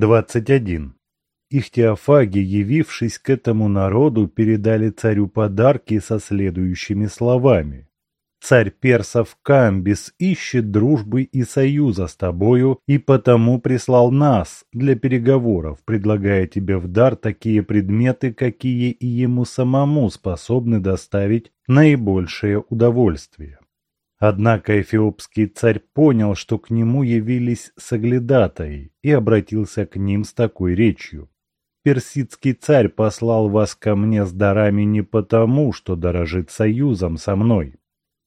21. Ихтиофаги, явившись к этому народу, передали царю подарки со следующими словами. Царь персов Камбис ищет дружбы и союза с тобою, и потому прислал нас для переговоров, предлагая тебе в дар такие предметы, какие и ему самому способны доставить наибольшее удовольствие. Однако эфиопский царь понял, что к нему явились соглядатаи, и обратился к ним с такой речью. «Персидский царь послал вас ко мне с дарами не потому, что дорожит союзом со мной,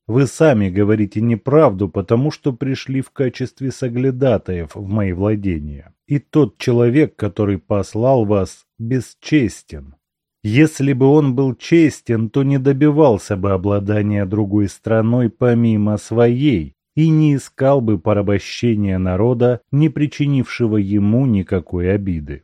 вы сами говорите неправду, потому что пришли в качестве соглядатаев в мои владения. И тот человек, который послал вас, бесчестен. Если бы он был честен, то не добивался бы обладания другой страной помимо своей и не искал бы порабощения народа, не причинившего ему никакой обиды.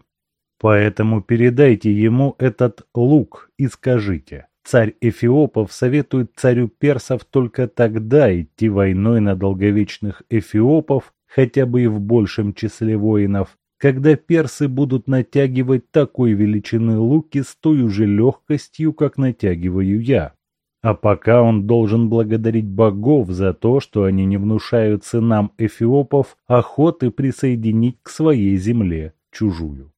Поэтому передайте ему этот лук и скажите, Царь Эфиопов советует царю персов только тогда идти войной на долговечных эфиопов, хотя бы и в большем числе воинов, когда персы будут натягивать такой величины луки с той же легкостью, как натягиваю я. А пока он должен благодарить богов за то, что они не внушают сынам эфиопов охоты присоединить к своей земле чужую.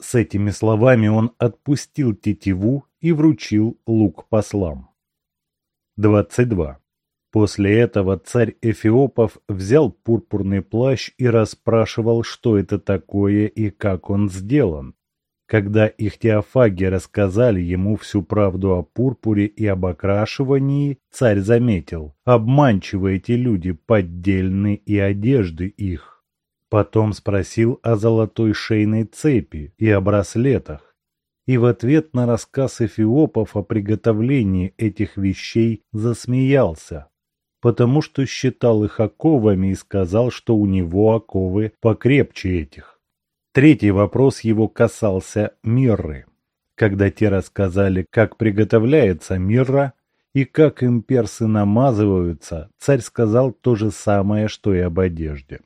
С этими словами он отпустил тетиву и вручил лук послам. 22. После этого царь Эфиопов взял пурпурный плащ и расспрашивал, что это такое и как он сделан. Когда их теофаги рассказали ему всю правду о пурпуре и об окрашивании, царь заметил, обманчивы эти люди, поддельны и одежды их. Потом спросил о золотой шейной цепи и о браслетах, и в ответ на рассказ эфиопов о приготовлении этих вещей засмеялся, потому что считал их оковами и сказал, что у него оковы покрепче этих. Третий вопрос его касался мирры. Когда те рассказали, как приготовляется мирра и как им персы намазываются, царь сказал то же самое, что и об одежде.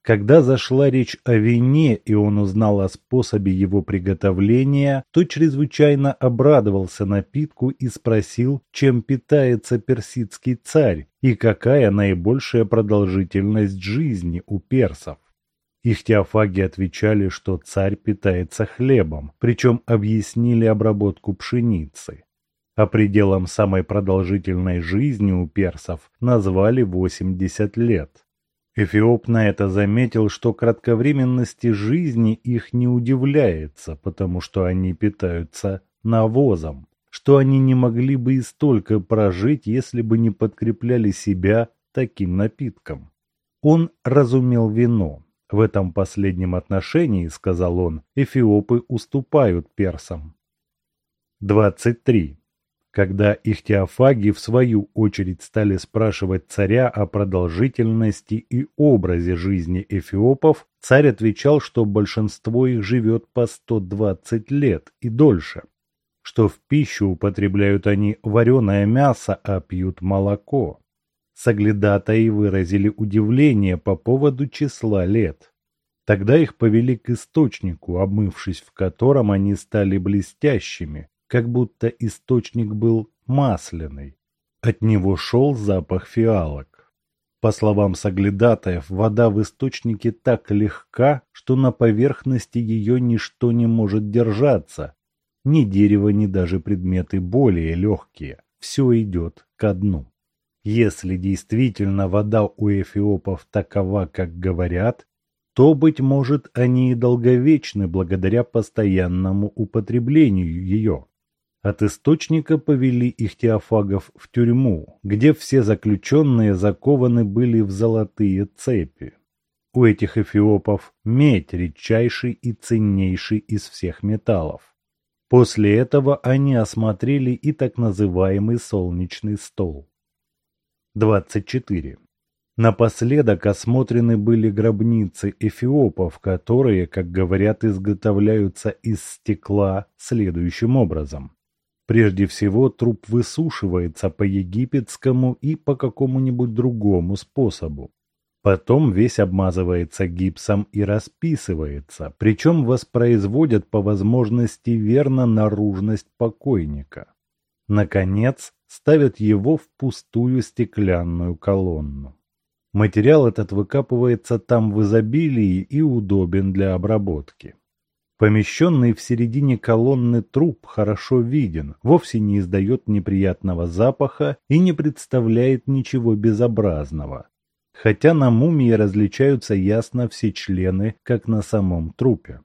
Когда зашла речь о вине, и он узнал о способе его приготовления, то чрезвычайно обрадовался напитку и спросил, чем питается персидский царь и какая наибольшая продолжительность жизни у персов. Их теофаги отвечали, что царь питается хлебом, причем объяснили обработку пшеницы. А пределом самой продолжительной жизни у персов назвали 80 лет. Эфиоп на это заметил, что кратковременности жизни их не удивляется, потому что они питаются навозом, что они не могли бы и столько прожить, если бы не подкрепляли себя таким напитком. Он разумел вино. В этом последнем отношении, сказал он, эфиопы уступают персам. 23. Когда ихтиофаги в свою очередь стали спрашивать царя о продолжительности и образе жизни эфиопов, царь отвечал, что большинство их живет по 120 лет и дольше, что в пищу употребляют они вареное мясо, а пьют молоко. Соглядатаи выразили удивление по поводу числа лет. Тогда их повели к источнику, обмывшись в котором они стали блестящими, как будто источник был масляный. От него шел запах фиалок. По словам соглядатаев, вода в источнике так легка, что на поверхности ее ничто не может держаться. Ни дерево, ни даже предметы более легкие. Все идет ко дну. Если действительно вода у эфиопов такова, как говорят, то, быть может, они и долговечны благодаря постоянному употреблению ее. От источника повели их теофагов в тюрьму, где все заключенные закованы были в золотые цепи. У этих эфиопов медь редчайший и ценнейший из всех металлов. После этого они осмотрели и так называемый солнечный стол. 24. Напоследок осмотрены были гробницы эфиопов, которые, как говорят, изготовляются из стекла следующим образом. Прежде всего, труп высушивается по египетскому и по какому-нибудь другому способу. Потом весь обмазывается гипсом и расписывается, причем воспроизводят по возможности верно наружность покойника. Наконец, ставят его в пустую стеклянную колонну. Материал этот выкапывается там в изобилии и удобен для обработки. Помещенный в середине колонны труп хорошо виден, вовсе не издает неприятного запаха и не представляет ничего безобразного, хотя на мумии различаются ясно все члены, как на самом трупе.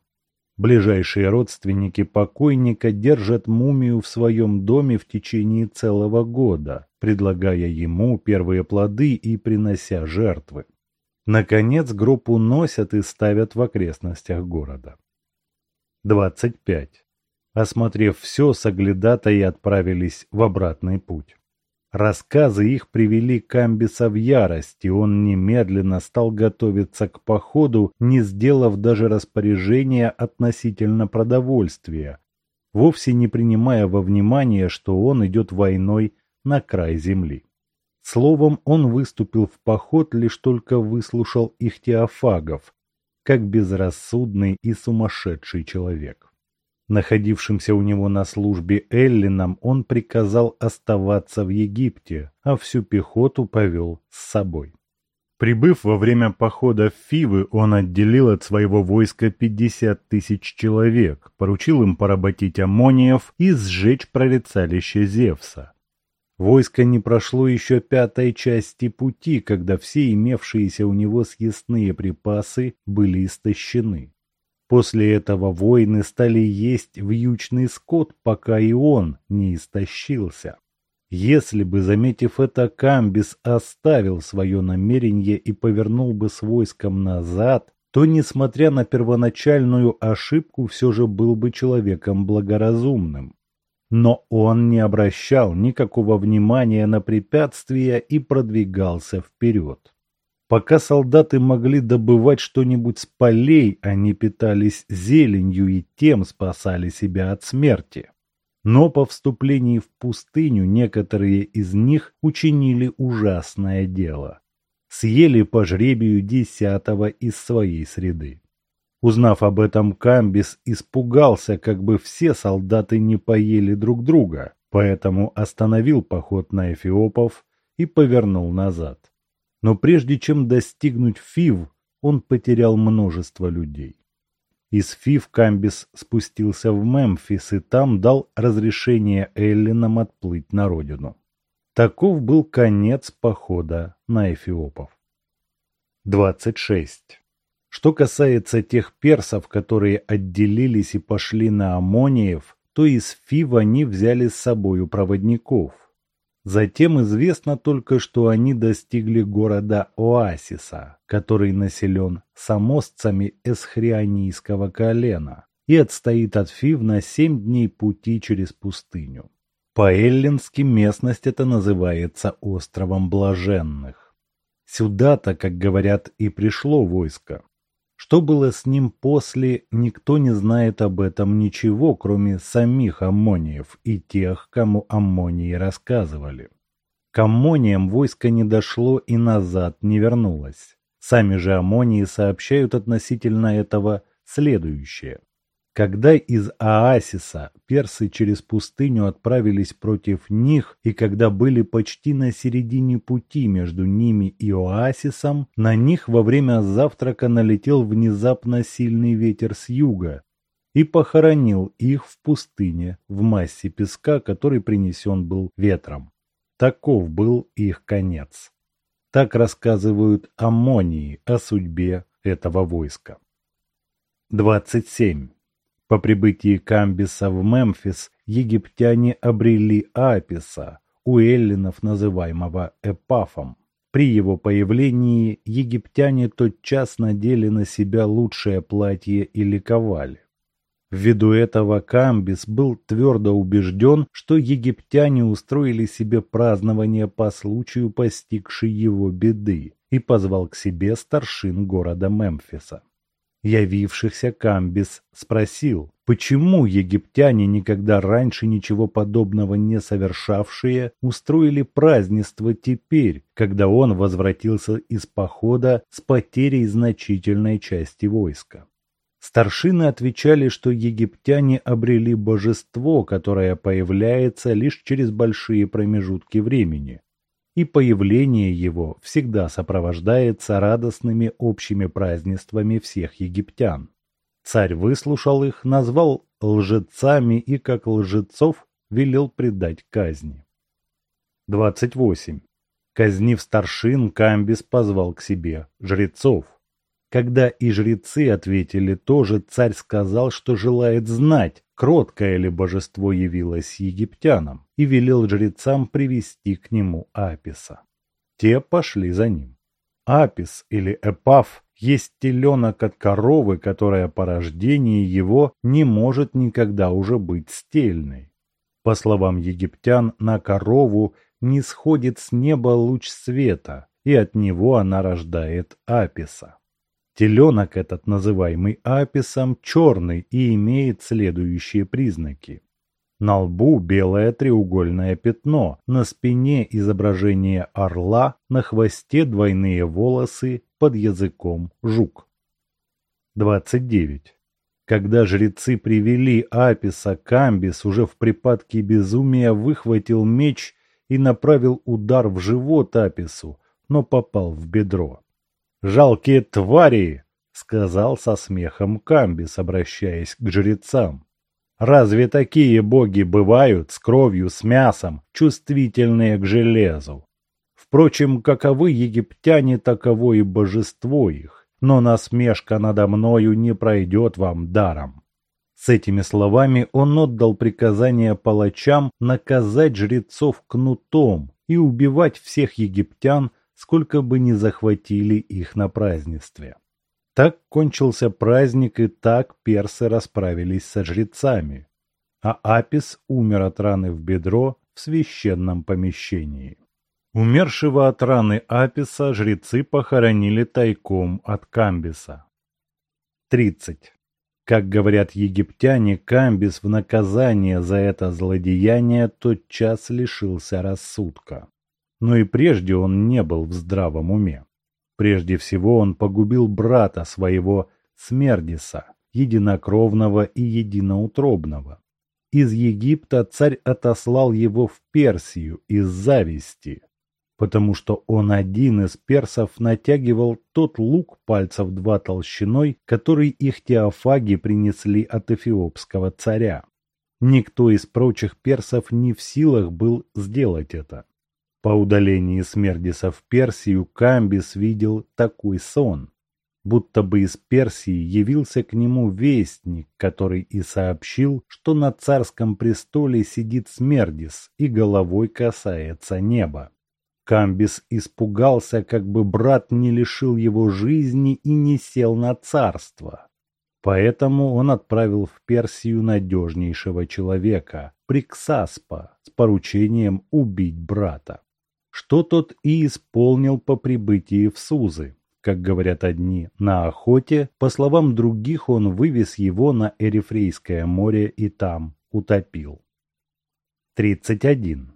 Ближайшие родственники покойника держат мумию в своем доме в течение целого года, предлагая ему первые плоды и принося жертвы. Наконец гроб уносят и ставят в окрестностях города. 25. Осмотрев все, соглядатаи отправились в обратный путь. Рассказы их привели Камбиса в ярость, и он немедленно стал готовиться к походу, не сделав даже распоряжения относительно продовольствия, вовсе не принимая во внимание, что он идет войной на край земли. Словом, он выступил в поход, лишь только выслушал их теофагов, как безрассудный и сумасшедший человек находившимся у него на службе Эллинам, он приказал оставаться в Египте, а всю пехоту повел с собой. Прибыв во время похода в Фивы, он отделил от своего войска 50 тысяч человек, поручил им поработить аммониев и сжечь прорицалище Зевса. Войско не прошло еще пятой части пути, когда все имевшиеся у него съестные припасы были истощены. После этого воины стали есть вьючный скот, пока и он не истощился. Если бы, заметив это, Камбис оставил свое намерение и повернул бы с войском назад, то, несмотря на первоначальную ошибку, все же был бы человеком благоразумным. Но он не обращал никакого внимания на препятствия и продвигался вперед. Пока солдаты могли добывать что-нибудь с полей, они питались зеленью и тем спасали себя от смерти. Но по вступлении в пустыню некоторые из них учинили ужасное дело. Съели по жребию десятого из своей среды. Узнав об этом, Камбис испугался, как бы все солдаты не поели друг друга, поэтому остановил поход на эфиопов и повернул назад. Но прежде чем достигнуть Фив, он потерял множество людей. Из Фив Камбис спустился в Мемфис и там дал разрешение Эллинам отплыть на родину. Таков был конец похода на эфиопов. 26. Что касается тех персов, которые отделились и пошли на Амониев, то из Фив они взяли с собою проводников – Затем известно только, что они достигли города Оасиса, который населен самосцами эсхрианийского колена и отстоит от Фив на семь дней пути через пустыню. По-эллински местность эта называется островом Блаженных. Сюда-то, как говорят, и пришло войско. Что было с ним после, никто не знает об этом ничего, кроме самих аммониев и тех, кому аммонии рассказывали. К аммониям войско не дошло и назад не вернулось. Сами же аммонии сообщают относительно этого следующее. Когда из Оасиса персы через пустыню отправились против них, и когда были почти на середине пути между ними и Оасисом, на них во время завтрака налетел внезапно сильный ветер с юга и похоронил их в пустыне в массе песка, который принесен был ветром. Таков был их конец. Так рассказывают аммонии о судьбе этого войска. 27. По прибытии Камбиса в Мемфис египтяне обрели Аписа, у эллинов называемого Эпафом. При его появлении египтяне тотчас надели на себя лучшее платье и ликовали. Ввиду этого Камбис был твердо убежден, что египтяне устроили себе празднование по случаю постигшей его беды и позвал к себе старшин города Мемфиса. Явившихся Камбис спросил, Почему египтяне, никогда раньше ничего подобного не совершавшие, устроили празднество теперь, когда он возвратился из похода с потерей значительной части войска? Старшины отвечали, что египтяне обрели божество, которое появляется лишь через большие промежутки времени, и появление его всегда сопровождается радостными общими празднествами всех египтян. Царь выслушал их, назвал лжецами и, как лжецов, велел предать казни. 28. Казнив старшин, Камбис позвал к себе жрецов. Когда и жрецы ответили тоже, царь сказал, что желает знать, кроткое ли божество явилось египтянам, и велел жрецам привести к нему Аписа. Те пошли за ним. Апис или Эпаф есть теленок от коровы, которая по рождении его не может никогда уже быть стельной. По словам египтян, на корову не сходит с неба луч света, и от него она рождает Аписа. Теленок этот, называемый Аписом, черный и имеет следующие признаки. На лбу белое треугольное пятно, на спине изображение орла, на хвосте двойные волосы, под языком жук. 29. Когда жрецы привели Аписа, Камбис уже в припадке безумия выхватил меч и направил удар в живот Апису, но попал в бедро. «Жалкие твари!» — сказал со смехом Камбис, обращаясь к жрецам. Разве такие боги бывают с кровью, с мясом, чувствительные к железу? Впрочем, каковы египтяне, таково и божество их, но насмешка надо мною не пройдет вам даром. С этими словами он отдал приказание палачам наказать жрецов кнутом и убивать всех египтян, сколько бы ни захватили их на празднестве. Так кончился праздник, и так персы расправились со жрецами. А Апис умер от раны в бедро в священном помещении. Умершего от раны Аписа жрецы похоронили тайком от Камбиса. 30. Как говорят египтяне, Камбис в наказание за это злодеяние тотчас лишился рассудка. Но и прежде он не был в здравом уме. Прежде всего он погубил брата своего Смердиса, единокровного и единоутробного. Из Египта царь отослал его в Персию из зависти, потому что он один из персов натягивал тот лук пальцев два толщиной, который их теофаги принесли от эфиопского царя. Никто из прочих персов не в силах был сделать это. По удалении Смердиса в Персию Камбис видел такой сон, будто бы из Персии явился к нему вестник, который и сообщил, что на царском престоле сидит Смердис и головой касается неба. Камбис испугался, как бы брат не лишил его жизни и не сел на царство. Поэтому он отправил в Персию надежнейшего человека, Приксаспа, с поручением убить брата что тот и исполнил по прибытии в Сузы. Как говорят одни, на охоте, по словам других, он вывез его на Эрифрейское море и там утопил. 31.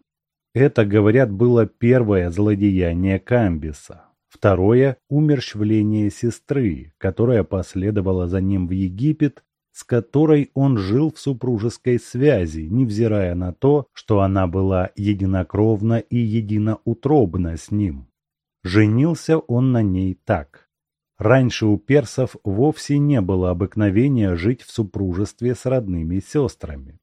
Это, говорят, было первое злодеяние Камбиса. Второе – умерщвление сестры, которая последовала за ним в Египет с которой он жил в супружеской связи, невзирая на то, что она была единокровна и единоутробна с ним. Женился он на ней так. Раньше у персов вовсе не было обыкновения жить в супружестве с родными сестрами.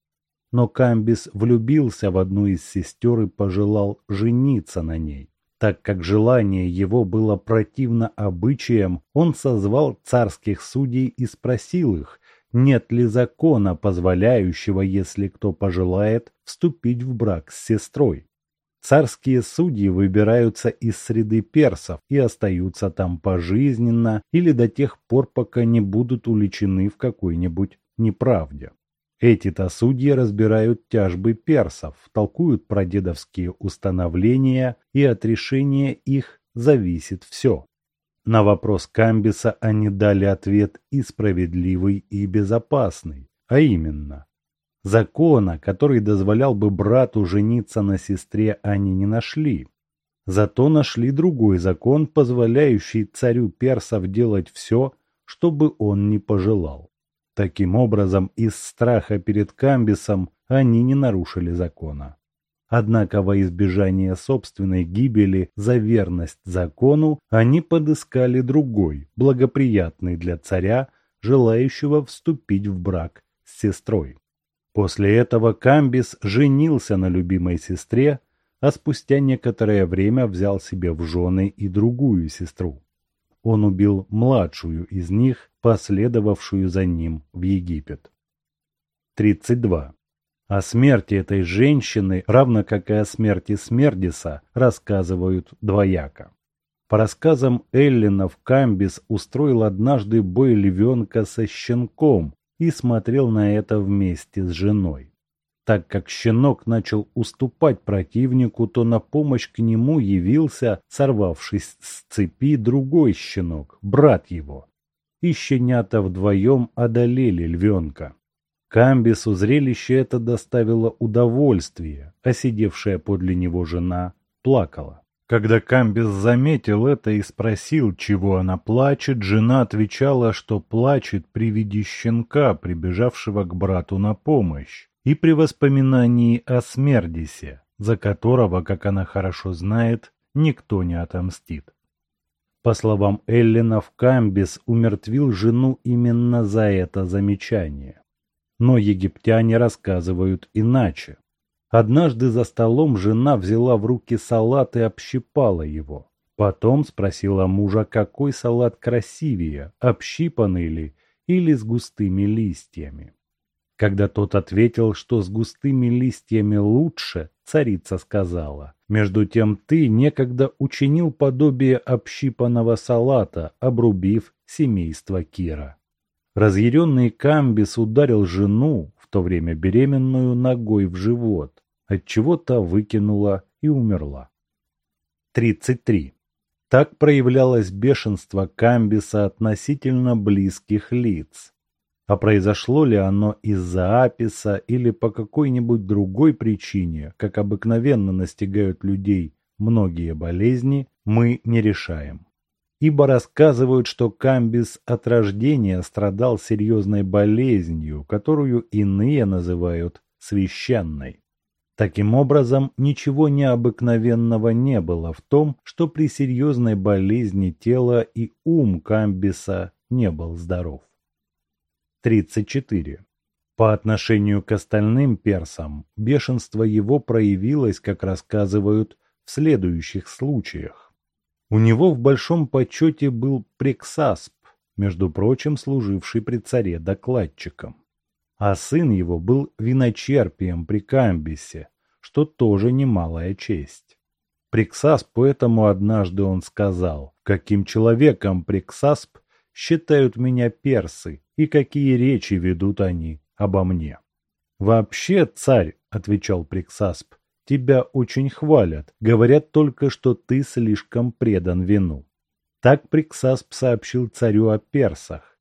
Но Камбис влюбился в одну из сестер и пожелал жениться на ней. Так как желание его было противно обычаям, он созвал царских судей и спросил их, нет ли закона, позволяющего, если кто пожелает, вступить в брак с сестрой. Царские судьи выбираются из среды персов и остаются там пожизненно или до тех пор, пока не будут уличены в какой-нибудь неправде. Эти-то судьи разбирают тяжбы персов, толкуют про дедовские установления, и от решения их зависит все. На вопрос Камбиса они дали ответ и справедливый, и безопасный. а именно, закона, который дозволял бы брату жениться на сестре, они не нашли. Зато нашли другой закон, позволяющий царю персов делать все, что бы он ни пожелал. Таким образом, из страха перед Камбисом они не нарушили закона. Однако во избежание собственной гибели за верность закону они подыскали другой, благоприятный для царя, желающего вступить в брак с сестрой. После этого Камбис женился на любимой сестре, а спустя некоторое время взял себе в жены и другую сестру. Он убил младшую из них, последовавшую за ним в Египет. 32. О смерти этой женщины, равно как и о смерти Смердиса, рассказывают двояко. По рассказам Эллинов, Камбис устроил однажды бой львенка со щенком и смотрел на это вместе с женой. Так как щенок начал уступать противнику, то на помощь к нему явился, сорвавшись с цепи, другой щенок, брат его. И щенята вдвоем одолели львенка. Камбису зрелище это доставило удовольствие, а сидевшая подле него жена плакала. Когда Камбис заметил это и спросил, чего она плачет, жена отвечала, что плачет при виде щенка, прибежавшего к брату на помощь, и при воспоминании о Смердисе, за которого, как она хорошо знает, никто не отомстит. По словам Эллинов, Камбис умертвил жену именно за это замечание. Но египтяне рассказывают иначе. Однажды за столом жена взяла в руки салат и общипала его. Потом спросила мужа, какой салат красивее, общипанный ли или с густыми листьями. Когда тот ответил, что с густыми листьями лучше, царица сказала, «Между тем ты некогда учинил подобие общипанного салата, обрубив семейство Кира». Разъяренный Камбис ударил жену, в то время беременную, ногой в живот, отчего та выкинула и умерла. 33. Так проявлялось бешенство Камбиса относительно близких лиц. А произошло ли оно из-за аписа или по какой-нибудь другой причине, как обыкновенно настигают людей многие болезни, мы не решаем ибо рассказывают, что Камбис от рождения страдал серьезной болезнью, которую иные называют священной. Таким образом, ничего необыкновенного не было в том, что при серьезной болезни тела и ум Камбиса не был здоров. 34. По отношению к остальным персам, бешенство его проявилось, как рассказывают, в следующих случаях. У него в большом почете был Прексасп, между прочим, служивший при царе докладчиком. А сын его был виночерпием при Камбисе, что тоже немалая честь. Прексасп поэтому однажды он сказал, каким человеком Прексасп считают меня персы и какие речи ведут они обо мне. Вообще, царь, отвечал Прексасп, тебя очень хвалят, говорят только, что ты слишком предан вину. Так Приксасп сообщил царю о персах,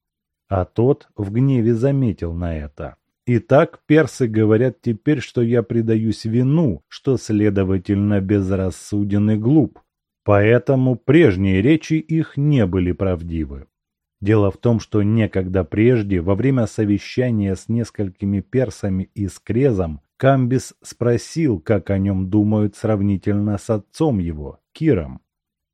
а тот в гневе заметил на это. Итак, персы говорят теперь, что я предаюсь вину, что, следовательно, безрассуден и глуп. Поэтому прежние речи их не были правдивы. Дело в том, что некогда прежде, во время совещания с несколькими персами и с Крезом, Камбис спросил, как о нем думают сравнительно с отцом его, Киром.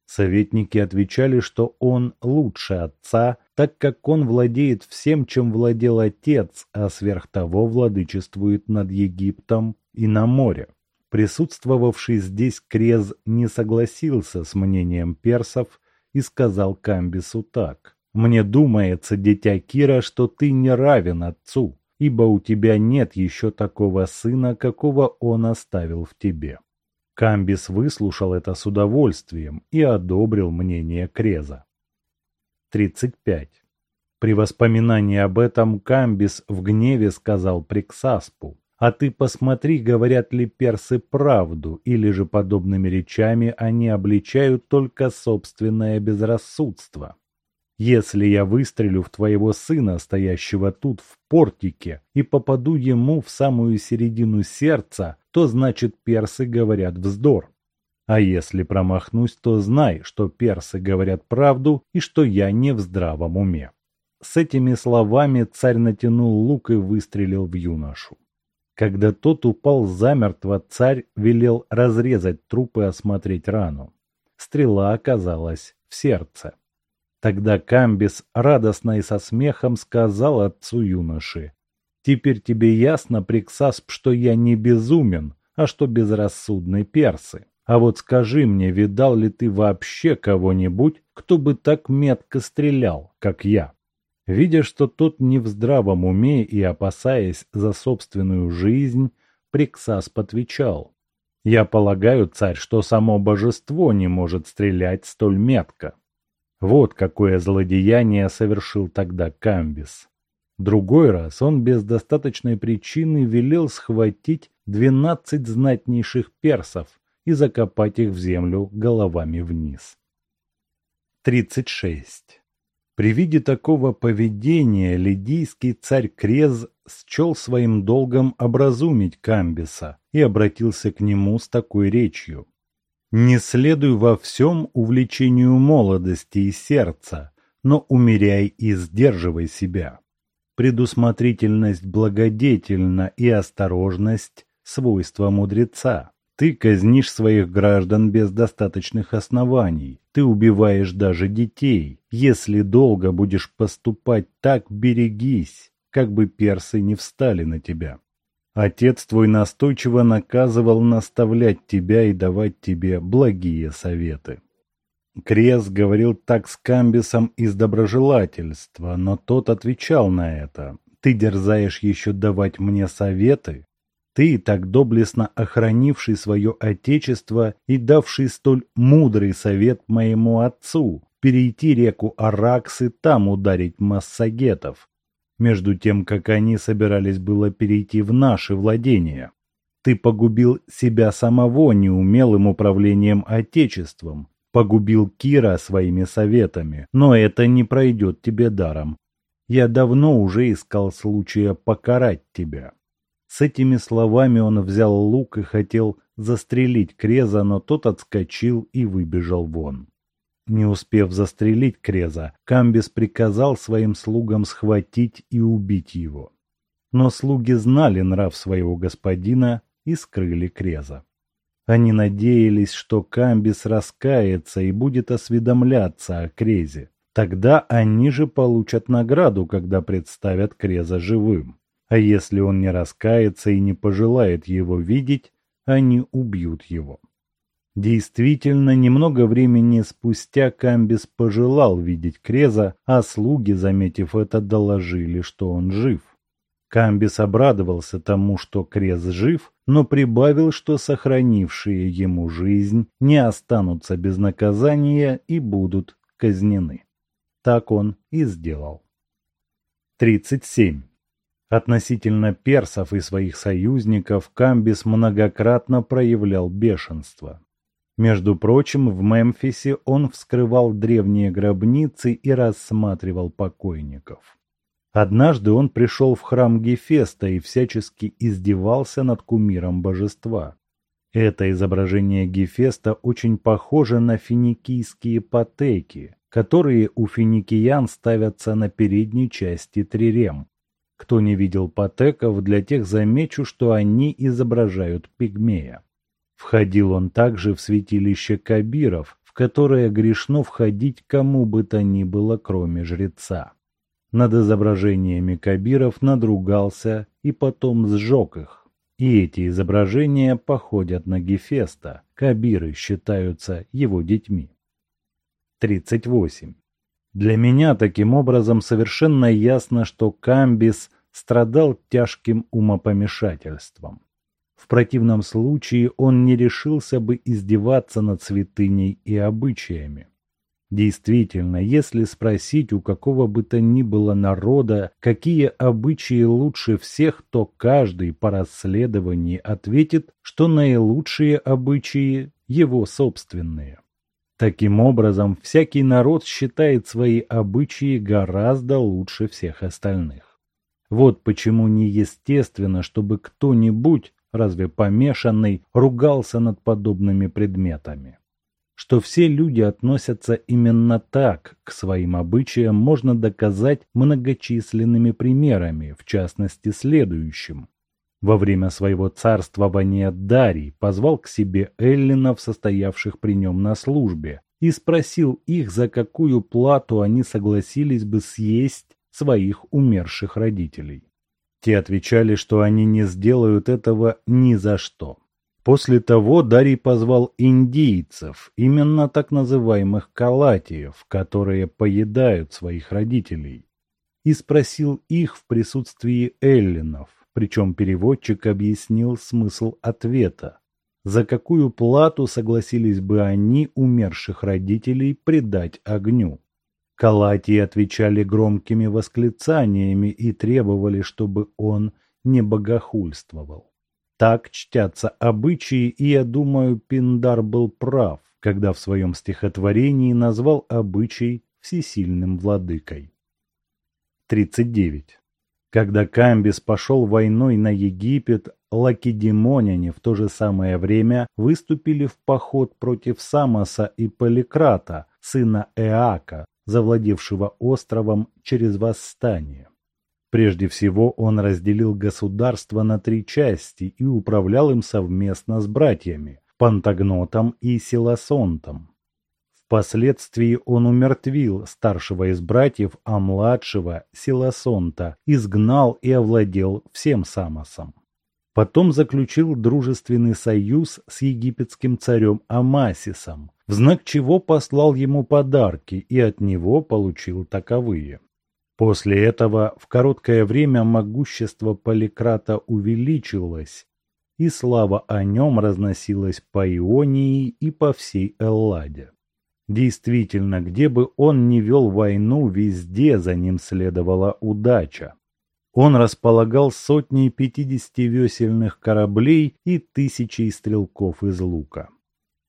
Советники отвечали, что он лучше отца, так как он владеет всем, чем владел отец, а сверх того владычествует над Египтом и на море. Присутствовавший здесь Крез не согласился с мнением персов и сказал Камбису так. «Мне думается, дитя Кира, что ты не равен отцу, ибо у тебя нет еще такого сына, какого он оставил в тебе». Камбис выслушал это с удовольствием и одобрил мнение Креза. 35. При воспоминании об этом Камбис в гневе сказал Приксаспу, «А ты посмотри, говорят ли персы правду, или же подобными речами они обличают только собственное безрассудство». Если я выстрелю в твоего сына, стоящего тут в портике, и попаду ему в самую середину сердца, то значит персы говорят вздор. А если промахнусь, то знай, что персы говорят правду и что я не в здравом уме. С этими словами царь натянул лук и выстрелил в юношу. Когда тот упал замертво, царь велел разрезать труп и осмотреть рану. Стрела оказалась в сердце. Тогда Камбис радостно и со смехом сказал отцу юноши, «Теперь тебе ясно, Приксасп, что я не безумен, а что безрассудны персы. А вот скажи мне, видал ли ты вообще кого-нибудь, кто бы так метко стрелял, как я?» Видя, что тот не в здравом уме и опасаясь за собственную жизнь, Приксасп отвечал, «Я полагаю, царь, что само божество не может стрелять столь метко». Вот какое злодеяние совершил тогда Камбис. Другой раз он без достаточной причины велел схватить двенадцать знатнейших персов и закопать их в землю головами вниз. 36. При виде такого поведения лидийский царь Крез счел своим долгом образумить Камбиса и обратился к нему с такой речью. Не следуй во всем увлечению молодости и сердца, но умеряй и сдерживай себя. Предусмотрительность благодетельна и осторожность – свойства мудреца. Ты казнишь своих граждан без достаточных оснований. Ты убиваешь даже детей. Если долго будешь поступать так, берегись, как бы персы не встали на тебя. Отец твой настойчиво наказывал наставлять тебя и давать тебе благие советы. Крес говорил так с Камбисом из доброжелательства, но тот отвечал на это. «Ты дерзаешь еще давать мне советы? Ты, так доблестно охранивший свое отечество и давший столь мудрый совет моему отцу, перейти реку Аракс и там ударить массагетов, между тем, как они собирались было перейти в наши владения. Ты погубил себя самого неумелым управлением Отечеством, погубил Кира своими советами, но это не пройдет тебе даром. Я давно уже искал случая покарать тебя. С этими словами он взял лук и хотел застрелить Креза, но тот отскочил и выбежал вон. Не успев застрелить Креза, Камбис приказал своим слугам схватить и убить его. Но слуги знали нрав своего господина и скрыли Креза. Они надеялись, что Камбис раскается и будет осведомляться о Крезе. Тогда они же получат награду, когда представят Креза живым. А если он не раскается и не пожелает его видеть, они убьют его. Действительно, немного времени спустя Камбис пожелал видеть Креза, а слуги, заметив это, доложили, что он жив. Камбис обрадовался тому, что Крез жив, но прибавил, что сохранившие ему жизнь не останутся без наказания и будут казнены. Так он и сделал. 37. Относительно персов и своих союзников Камбис многократно проявлял бешенство. Между прочим, в Мемфисе он вскрывал древние гробницы и рассматривал покойников. Однажды он пришел в храм Гефеста и всячески издевался над кумиром божества. Это изображение Гефеста очень похоже на финикийские патеки, которые у финикиян ставятся на передней части трирем. Кто не видел патеков, для тех замечу, что они изображают пигмея. Входил он также в святилище Кабиров, в которое грешно входить кому бы то ни было, кроме жреца. Над изображениями Кабиров надругался и потом сжег их. И эти изображения походят на Гефеста, Кабиры считаются его детьми. 38. Для меня таким образом совершенно ясно, что Камбис страдал тяжким умопомешательством. В противном случае он не решился бы издеваться над святыней и обычаями. Действительно, если спросить у какого бы то ни было народа, какие обычаи лучше всех, то каждый по расследованию ответит, что наилучшие обычаи его собственные. Таким образом, всякий народ считает свои обычаи гораздо лучше всех остальных. Вот почему неестественно, чтобы кто-нибудь, разве помешанный, ругался над подобными предметами. Что все люди относятся именно так к своим обычаям, можно доказать многочисленными примерами, в частности следующим. Во время своего царствования Дарий позвал к себе эллинов, состоявших при нем на службе, и спросил их, за какую плату они согласились бы съесть своих умерших родителей. Те отвечали, что они не сделают этого ни за что. После того Дарий позвал индийцев, именно так называемых калатиев, которые поедают своих родителей, и спросил их в присутствии эллинов, причем переводчик объяснил смысл ответа. За какую плату согласились бы они умерших родителей предать огню? Калатии отвечали громкими восклицаниями и требовали, чтобы он не богохульствовал. Так чтятся обычаи, и я думаю, Пиндар был прав, когда в своем стихотворении назвал обычай всесильным владыкой. 39. Когда Камбис пошел войной на Египет, лакедемоняне в то же самое время выступили в поход против Самоса и Поликрата, сына Эака, завладевшего островом через восстание. Прежде всего он разделил государство на три части и управлял им совместно с братьями Пантагнотом и Силасонтом. Впоследствии он умертвил старшего из братьев, а младшего, Силасонта, изгнал и овладел всем Самосом. Потом заключил дружественный союз с египетским царем Амасисом, в знак чего послал ему подарки и от него получил таковые. После этого в короткое время могущество Поликрата увеличилось, и слава о нем разносилась по Ионии и по всей Элладе. Действительно, где бы он ни вел войну, везде за ним следовала удача. Он располагал сотней пятидесятивесельных кораблей и тысячей стрелков из лука.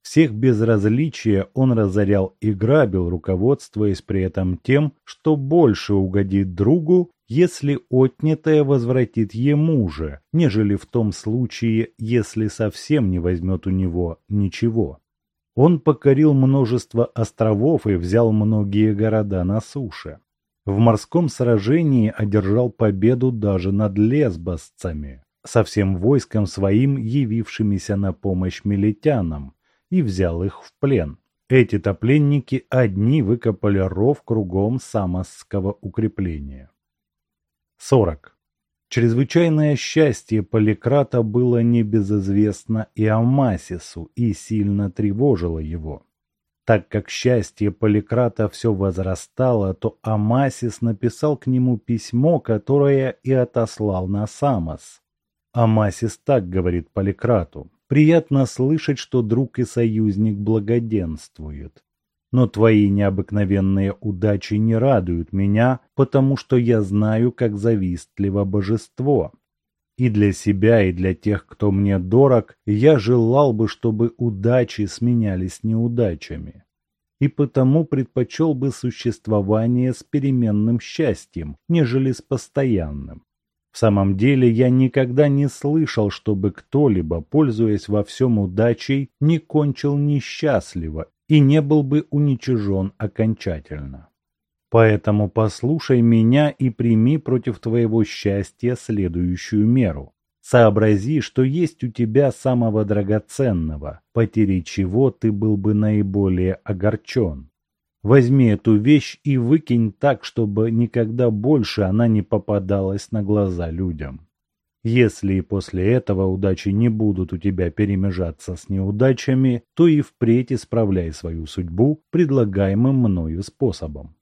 Всех без различия он разорял и грабил, руководствуясь при этом тем, что больше угодит другу, если отнятое возвратит ему же, нежели в том случае, если совсем не возьмет у него ничего. Он покорил множество островов и взял многие города на суше. В морском сражении одержал победу даже над лесбосцами, со всем войском своим явившимися на помощь милетянам, и взял их в плен. Эти-то пленники одни выкопали ров кругом Самосского укрепления. 40. Чрезвычайное счастье Поликрата было небезызвестно и Амасису и сильно тревожило его. Так как счастье Поликрата все возрастало, то Амасис написал к нему письмо, которое и отослал на Самос. Амасис так говорит Поликрату. «Приятно слышать, что друг и союзник благоденствует но твои необыкновенные удачи не радуют меня, потому что я знаю, как завистливо божество. И для себя, и для тех, кто мне дорог, я желал бы, чтобы удачи сменялись неудачами. И потому предпочел бы существование с переменным счастьем, нежели с постоянным. В самом деле я никогда не слышал, чтобы кто-либо, пользуясь во всем удачей, не кончил несчастливо и не был бы уничижен окончательно. Поэтому послушай меня и прими против твоего счастья следующую меру. Сообрази, что есть у тебя самого драгоценного, потери чего ты был бы наиболее огорчен. Возьми эту вещь и выкинь так, чтобы никогда больше она не попадалась на глаза людям. Если и после этого удачи не будут у тебя перемежаться с неудачами, то и впредь исправляй свою судьбу предлагаемым мною способом.